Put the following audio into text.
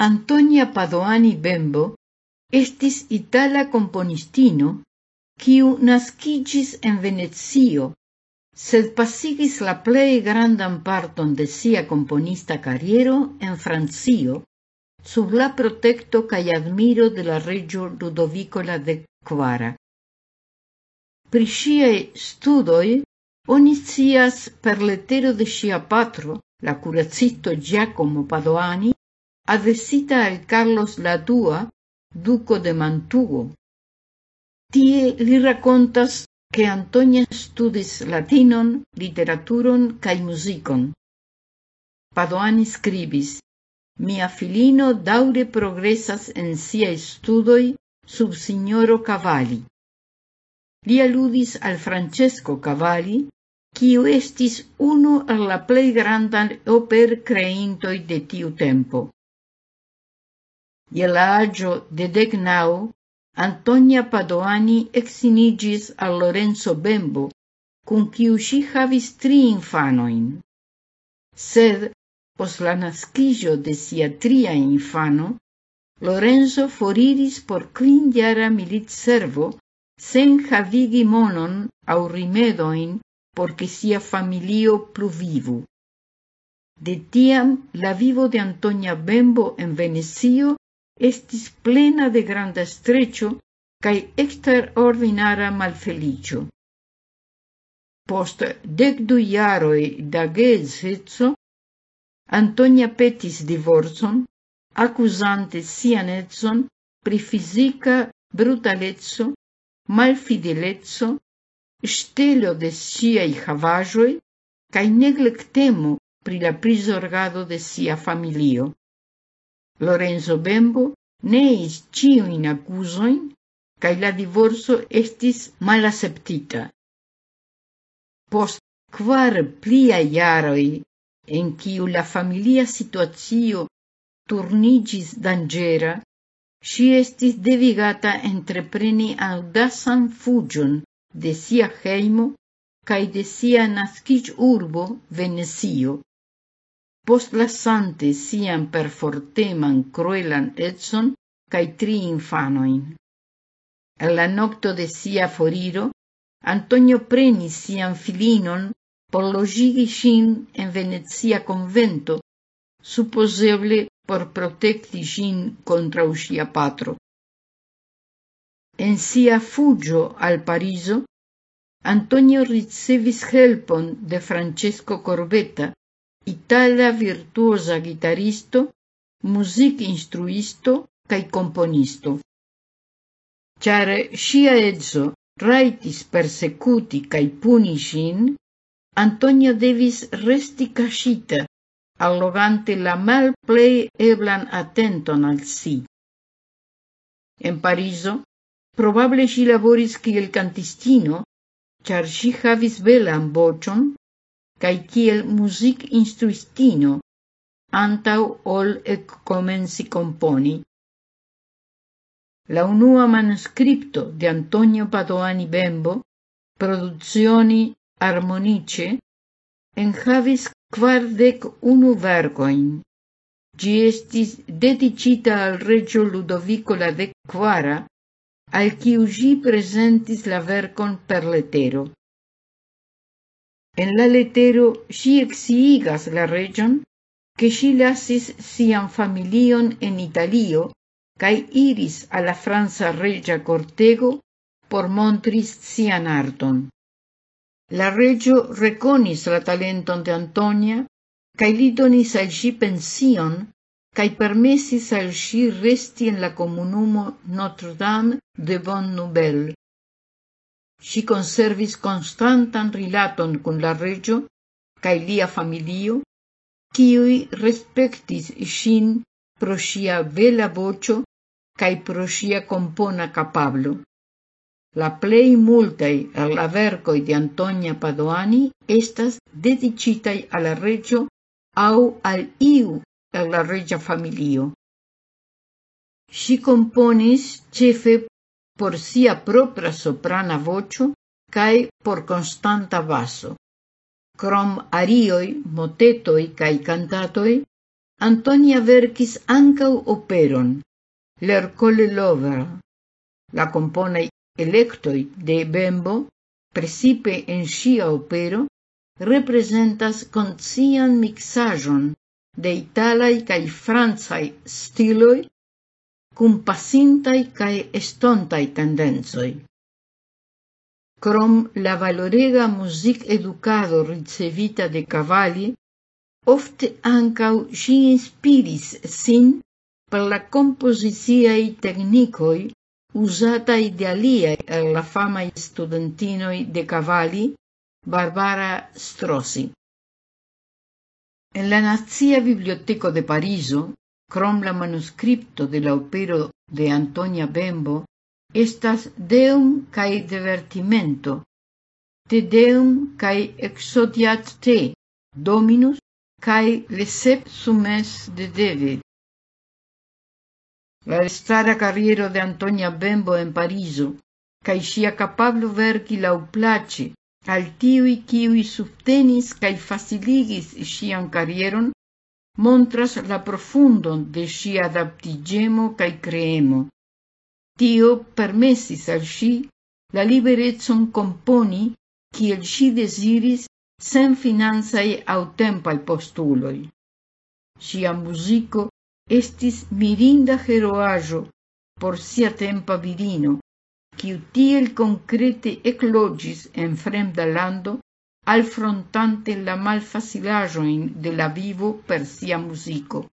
Antonia Padoani Bembo estis itala componistino, kiu naskiĝis en Venecio, sed pasigis la plej grandan parton de sia komponista Carriero en Francio, sub la protekto kaj admiro de la reĝo Ludovicola de Dekkvara. Pri ŝiaj studoj per de ŝia patro, la kuracisto Giacomo Padoani, adesita al Carlos Ladua, duco de Mantugo. Tie li racontas che Antonia studis latinon, literaturon cae musicon. Padoani scribis, Mia filino daure progressas en sia studoi sub signoro Cavalli. Li aludis al Francesco Cavalli, quiu estis uno al la plei grandan oper creintoi de tiu tempo. Je la de Degnau, Antonia Padoani exinigis al Lorenzo Bembo, cum quiu si havis tri infanoin. Sed pos la nascigio de sia tria infano, Lorenzo foriris por quindiara milit servo sen havigi monon au rimedoin porque sia familio pluvivu. De tiam la vivo de Antonia Bembo en Venecio estis plena de granda estrecho cae extraordinara malfelicio. Post dec du jaroi da geedzezzo, Antonia petis divorzon, accusante sianezzon pri fisica brutalezzo, malfidelezzo, stelo de siai havajoi, cae neglectemo pri la prisorgado de sia familio. Lorenzo Bembo neis ciuin accusoin cae la divorzo estis malaceptita. Post quar plia iaroi en ciu la familia situatio turnigis dangera, si estis devigata entrepreni audasan fugion de sia heimo cae de sia nascic urbo Venecio postlasante sian perforteman cruelan etson cae tri infanoin. la nocto de sia foriro, Antonio prenis sian filinon por logigi sin en Venezia convento, supposeble por protecti sin contra usia patro. En sia fugio al Pariso, Antonio ricevis helpon de Francesco Corbetta, itala virtuosa gitaristo, muzikinstruisto cae componisto. Ĉar sia edzo raitis persecuti cae puni sin, Antonio devis resti cascita, allogante la malplej eblan attenton al si. En Pariso, probable si laboris kiel cantistino, char si havis belan bocion cae kiel music instruistino antau ol ec comensi componi. La unua manuscripto de Antonio Padoani Bembo, produzioni armonice, enhavis quardec unu vergoin. Gi estis dedicita al regio Ludovico la decquara, al qui gi presentis la vercon per letero. En la letero si exigas la region que si lasis sian familion en Italio cae iris a la Franza regia cortego por montris sian arton. La regio reconis la talenton de Antonia cae li donis al si pension cae permesis al si resti en la comunumo Notre-Dame de Bonne Nouvelle si conservis constantan rilaton con la regio cae lia familio, kiuj respectis sin pro sia vela vocio cae pro sia compona capablo. La plei multai al la di de Antonia Padoani estas dedicitai al la au al iu al la regia familio. Si componis cefe por sia propra soprana vocio cae por constanta basso. Crom arioi, motetoi cae cantatoi, Antonia verkis ancau operon, L'Ercole Lovra. La compone electoi de Bembo, precipe en sia opero, representas concian mixajon de italai cae franzai stiloi cum pasintai cae estontai tendenzoi. Crom la valorega music educado ricevita de Cavalli, ofte ancau si inspiris sin per la compositiai technicoi usatai de aliai er la famai studentinoi de Cavalli, Barbara Strossi. En la Nazia Biblioteco de Pariso Crom la manuscripto de la opero de Antonia Bembo estas Deum cae divertimento, te Deum cae exodiat te, Dominus, cae receptum sumes de David. La restara carriero de Antonia Bembo en Pariso, cae sia capablo verci lauplace al tiui kiui subtenis cae faciligis sian carrieron, montras la profundon de si adaptigemo cae creemo. Tio permesis al si la liberetson componi kiel si desiris sen finanzae au tempaj postuloi. Sia musico estis mirinda heroajo por sia tempa virino, quiu tiel concrete eclogis en fremda lando alfrontante la malfacilajoin de la vivo per sia musico.